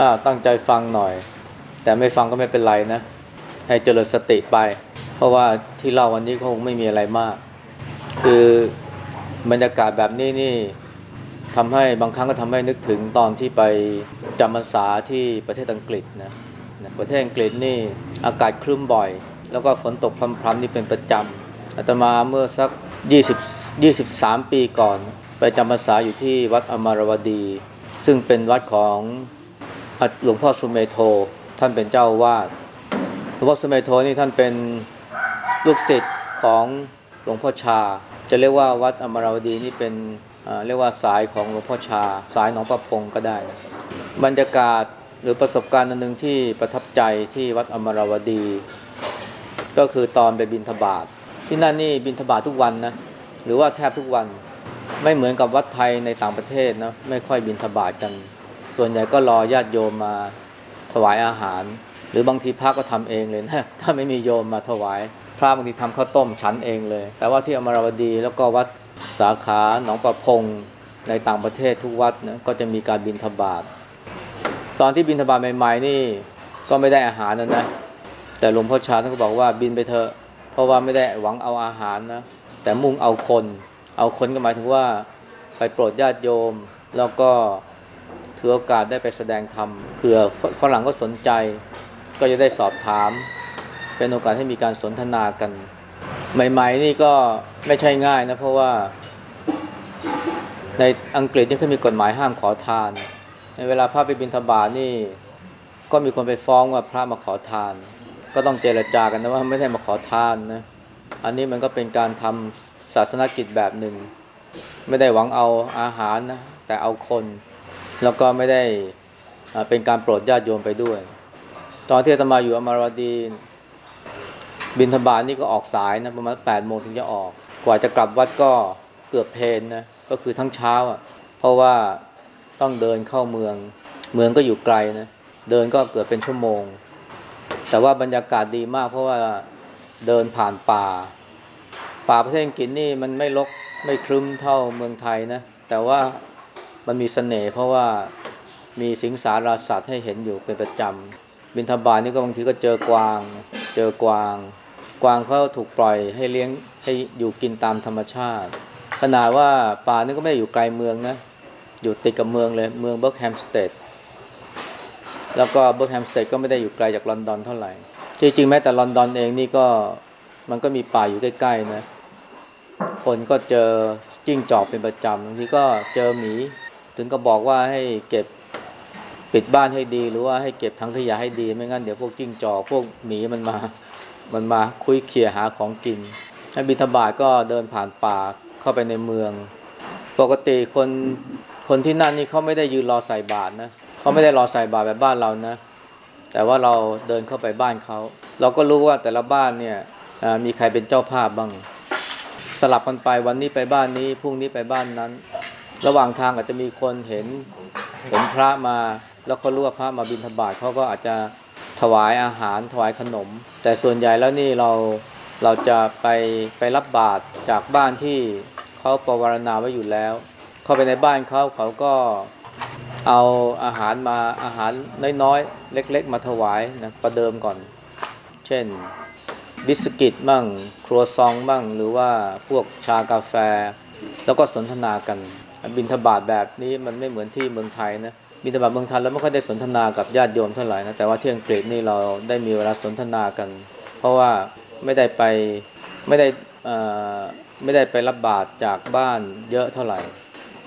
อ่าตั้งใจฟังหน่อย แต่ไม่ฟังก็ไม่เป็นไรนะ ให้เจริญสติไป เพราะว่าที่เล่าวันนี้คงไม่มีอะไรมาก คือบรรยากาศแบบนี้นี่ทำให้บางครั้งก็ทำให้นึกถึงตอนที่ไปจำพรรษาที่ประเทศอังกฤษนะนะประเทศอังกฤษนี่อากาศครึ้มบ่อย แล้วก็ฝนตกพรำๆนี่เป็นประจำอาตมาเมื่อสัก 20 23 ปีก่อน ไปจำพรรษาอยู่ที่วัดอมรวดี ซึ่งเป็นวัดของ หลวงพ่อสุเมโท ท่านเป็นเจ้าวาดหลวงพ่อสุเมโทนี่ท่านเป็นลูกศิษย์ของหลวงพ่อชา จะเรียกว่าวัดอมรวดีนี่เป็นเรียกว่าสายของหลวงพ่อชา สายหนองประพงก็ได้ บรรยากาศหรือประสบการณ์หนึ่งที่ประทับใจที่วัดอมรวดี ก็คือตอนไปบินทบาทที่นั่นนี่บินทบาททุกวันนะหรือว่าแทบทุกวันไม่เหมือนกับวัดไทยในต่างประเทศนะไม่ค่อยบินทบาทกัน ส่วนใหญ่ก็รอญาติโยมมาถวายอาหาร หรือบางทีพระก็ทำเองเลยนะถ้าไม่มีโยมมาถวาย พระบางทีทำข้าวต้มฉันเองเลย แต่ว่าที่อมรวดีแล้วก็วัดสาขาหนองประพงในต่างประเทศทุกวัดนะก็จะมีการบินทบาทตอนที่บินทบาทใหม่ๆนี่ก็ไม่ได้อาหารนะนะแต่หลวงพ่อชาท่านก็บอกว่าบินไปเถอะเพราะว่าไม่ได้หวังเอาอาหารนะแต่มุ่งเอาคน เอาคนก็หมายถึงว่าไปโปรดญาติโยม แล้วก็ ถือโอกาสได้ไปแสดงธรรมเผื่อฝรั่งก็สนใจ ก็จะได้สอบถาม เป็นโอกาสให้มีการสนทนากัน ใหม่ ๆ นี่ก็ไม่ใช่ง่ายนะ เพราะว่า ในอังกฤษนี่เขามีกฎหมายห้ามขอทาน ในเวลาพระไปบิณฑบาตนี่ ก็มีคนไปฟ้องว่าพระมาขอทาน ก็ต้องเจรจากันนะว่าไม่ได้มาขอทานนะอันนี้มันก็เป็นการทำศาสนกิจแบบหนึ่ง ไม่ได้หวังเอาอาหารนะแต่เอาคน แล้วก็ไม่ได้เป็นการโปรดญาติโยมไปด้วย ตอนที่อาตมาอยู่อมรวดีบินทบาทนี่ก็ออกสายนะประมาณ8ปดโมงถึงจะออก กว่าจะกลับวัดก็เกือบเพลนนะก็คือทั้งเช้าอะเพราะว่าต้องเดินเข้าเมือง เมืองก็อยู่ไกลนะเดินก็เกือบเป็นชั่วโมง แต่ว่าบรรยากาศดีมากเพราะว่าเดินผ่านป่า ป่าประเทศอังกฤษนี่มันไม่รกไม่ครึ้มเท่าเมืองไทยนะแต่ว่า มันมีเสน่ห์เพราะว่ามีสิงสาราสัตว์ให้เห็นอยู่เป็นประจำ บินทบาทนี่ก็บางทีก็เจอกวาง เจอกวาง กวางเขาถูกปล่อยให้เลี้ยงให้อยู่กินตามธรรมชาติ ขนาดว่าป่านี่ก็ไม่ได้อยู่ไกลเมืองนะ อยู่ติดกับเมืองเลย เมืองเบิร์กแฮมสเตด แล้วก็เบิร์กแฮมสเตดก็ไม่ได้อยู่ไกลจากลอนดอนเท่าไหร่ จริงๆแม้แต่ลอนดอนเองนี่ก็มันก็มีป่าอยู่ใกล้ๆนะ คนก็เจอจิ้งจอกเป็นประจำบางทีก็เจอหมี ถึงก็บอกว่าให้เก็บปิดบ้านให้ดี หรือว่าให้เก็บถังขยะให้ดี ไม่งั้นเดี๋ยวพวกจิ้งจอกพวกหมีมันมา มันมาคุยเขี่ยหาของกินให้บิณฑบาตก็เดินผ่านป่าเข้าไปในเมือง ปกติคนคนที่นั่นนี่เขาไม่ได้ยืนรอใส่บาตรนะเขาไม่ได้รอใส่บาตรแบบบ้านเรานะ แต่ว่าเราเดินเข้าไปบ้านเขาเราก็รู้ว่าแต่ละบ้านเนี่ยมีใครเป็นเจ้าภาพบ้าง สลับกันไปวันนี้ไปบ้านนี้พรุ่งนี้ไปบ้านนั้น ระหว่างทางอาจจะมีคนเห็นเห็นพระมา แล้วเขารู้ว่าพระมาบิณฑบาตเขาก็อาจจะถวายอาหารถวายขนม แต่ส่วนใหญ่แล้วนี่เราเราจะไปไปรับบาตรจากบ้านที่เขาประวารณาไว้อยู่แล้ว เข้าไปในบ้านเขาเขาก็เอาอาหารมาอาหารน้อยๆ เล็ก ๆ มาถวายนะประเดิมก่อน เช่นบิสกิตบ้างครัวซองบ้างหรือว่าพวกชากาแฟ แล้วก็สนทนากัน บินทบาทแบบนี้มันไม่เหมือนที่เมืองไทยนะบินทบาทเมืองไทยเราไม่ค่อยได้สนทนากับญาติโยมเท่าไหร่นะแต่ว่าที่อังกฤษนี่เราได้มีเวลาสนทนากัน เพราะว่าไม่ได้ไปไม่ได้อ่ไม่ได้ไปรับบาตรจากบ้านเยอะเท่าไหร่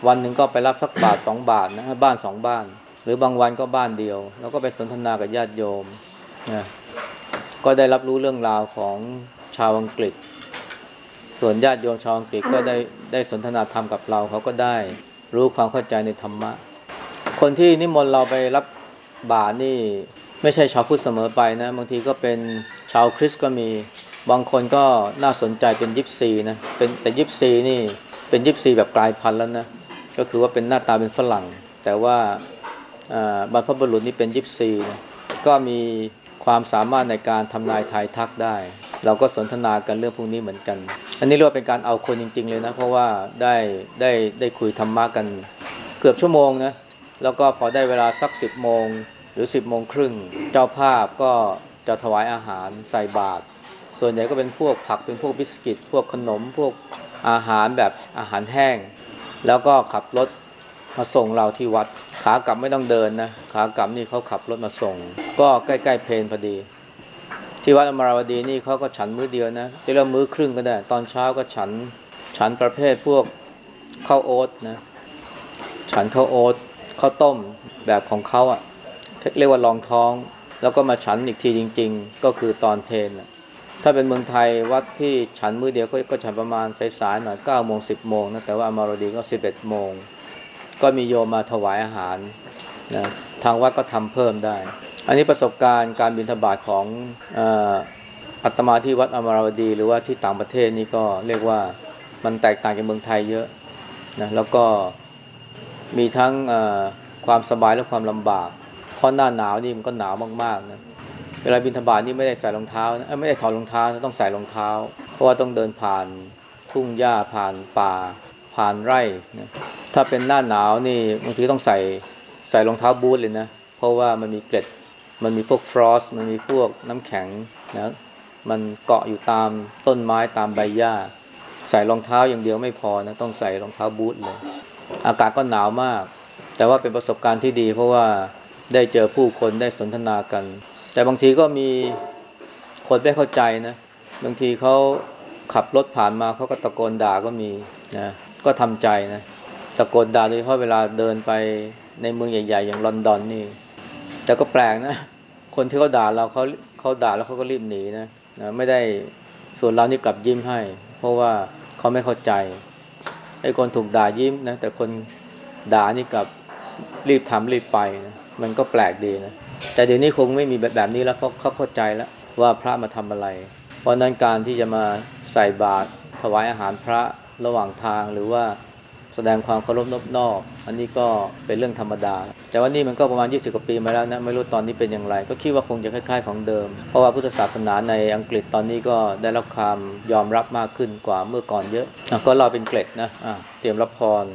วันหนึ่งก็ไปรับสักบาทสองบาทนะบ้านสองบ้าน หรือบางวันก็บ้านเดียว แล้วก็ไปสนทนากับญาติโยมนะก็ได้รับรู้เรื่องราวของชาวอังกฤษ ส่วนญาติโยมชาวอังกฤษก็ได้ได้สนทนาธรรมกับเราเขาก็ได้รู้ความเข้าใจในธรรมะ คนที่นิมนต์เราไปรับบาตรนี่ไม่ใช่ชาวพุทธเสมอไปนะ บางทีก็เป็นชาวคริสต์ก็มีบางคนก็น่าสนใจเป็นยิปซีนะเป็นแต่ยิปซีนี่เป็นยิปซีแบบกลายพันธุ์แล้วนะก็คือว่าเป็นหน้าตาเป็นฝรั่ง แต่ว่าอ่าบรรพบุรุษนี่เป็นยิปซีนะก็มีความสามารถในการทำนายทายทักได้ เราก็สนทนากันเรื่องพวกนี้เหมือนกัน อันนี้เรียกว่าเป็นการเอาคนจริง ๆ เลยนะ เพราะว่าได้ได้ได้คุยธรรมะกันเกือบชั่วโมงนะแล้วก็พอได้เวลาสักสิบโมงหรือ10โมงครึ่งเจ้าภาพก็จะถวายอาหารใส่บาตรส่วนใหญ่ก็เป็นพวกผักเป็นพวกบิสกิต พวกขนมพวกอาหารแบบอาหารแห้ง แล้วก็ขับรถมาส่งเราที่วัดขากลับไม่ต้องเดินนะขากลับนี่เขาขับรถมาส่ง ก็ใกล้ๆเพนพอดี ที่วัดอมราวดีนี่เขาก็ฉันมื้อเดียวนะจะเรียกว่ามื้อครึ่งก็ได้ ตอนเช้าก็ฉันฉันประเภทพวกข้าวโอ๊ตนะฉันข้าวโอ๊ตข้าวต้มแบบของเขาอะ่ะเรียกว่าลองท้อง แล้วก็มาฉันอีกทีจริง ๆ ก็คือตอนเพลนะถ้าเป็นเมืองไทยวัดที่ฉันมื้อเดียวก็ก็ฉันประมาณสายๆหน่อย9โมง10โมงนะแต่ว่าอมรดีก็11โมงก็มีโยมมาถวายอาหารนะทางวัดก็ทำเพิ่มได้ อันนี้ประสบการณ์การบิณฑบาตของอ่ออาตมาที่วัดอมรวดี หรือว่าที่ต่างประเทศนี่ก็เรียกว่ามันแตกต่างจากเมืองไทยเยอะนะแล้วก็มีทั้งความสบายและความลำบาก เพราะหน้าหนาวนี่มันก็หนาวมากๆนะเวลาบิณฑบาตนี่ไม่ได้ใส่รองเท้านะไม่ได้ถอดรองเท้านะต้องใส่รองเท้า เพราะว่าต้องเดินผ่านทุ่งหญ้าผ่านป่า ผ่านไร่นะถ้าเป็นหน้าหนาวนี่บางทีต้องใส่ใส่รองเท้าบูทเลยนะเพราะว่ามันมีเกล็ด มันมีพวกฟรอสมันมีพวกน้ำแข็งนะมันเกาะอยู่ตามต้นไม้ตามใบหญ้า ใส่รองเท้าอย่างเดียวไม่พอนะต้องใส่รองเท้าบูทเลย อากาศก็หนาวมาก แต่ว่าเป็นประสบการณ์ที่ดี เพราะว่าได้เจอผู้คนได้สนทนากัน แต่บางทีก็มีคนไม่เข้าใจนะ บางทีเขาขับรถผ่านมาเขาก็ตะโกนด่าก็มีนะก็ทำใจนะตะโกนด่าโดยเฉพาะเวลาเดินไปในเมืองใหญ่ ๆ อย่างลอนดอนนี่ แต่ก็แปลกนะ คนที่เขาด่าเราเขาเขาด่าแล้วเขาก็รีบหนีนะนะไม่ได้ส่วนเรานี่กลับยิ้มให้ เพราะว่าเขาไม่เข้าใจไอ้คนถูกด่ายิ้มนะแต่คนด่านี่กลับรีบทำรีบไปนะมันก็แปลกดีนะแต่เดี๋ยวนี้คงไม่มีแบบแบบนี้แล้วเพราะเขาเข้าใจแล้วว่าพระมาทำอะไร เพราะนั้นการที่จะมาใส่บาตรถวายอาหารพระระหว่างทางหรือว่า ดงความเคารพนอบนอก อันนี้ก็เป็นเรื่องธรรมดา แต่ว่านี่มันก็ประมาณ 20 กว่าปีมาแล้วนะไม่รู้ตอนนี้เป็นอย่างไร ก็คิดว่าคงจะคล้ายๆ ของเดิม เพราะว่าพุทธศาสนาในอังกฤษตอนนี้ก็ได้รับความยอมรับมากขึ้นกว่าเมื่อก่อนเยอะอะก็รอเป็นเกล็ดนะะเตรียมรับพร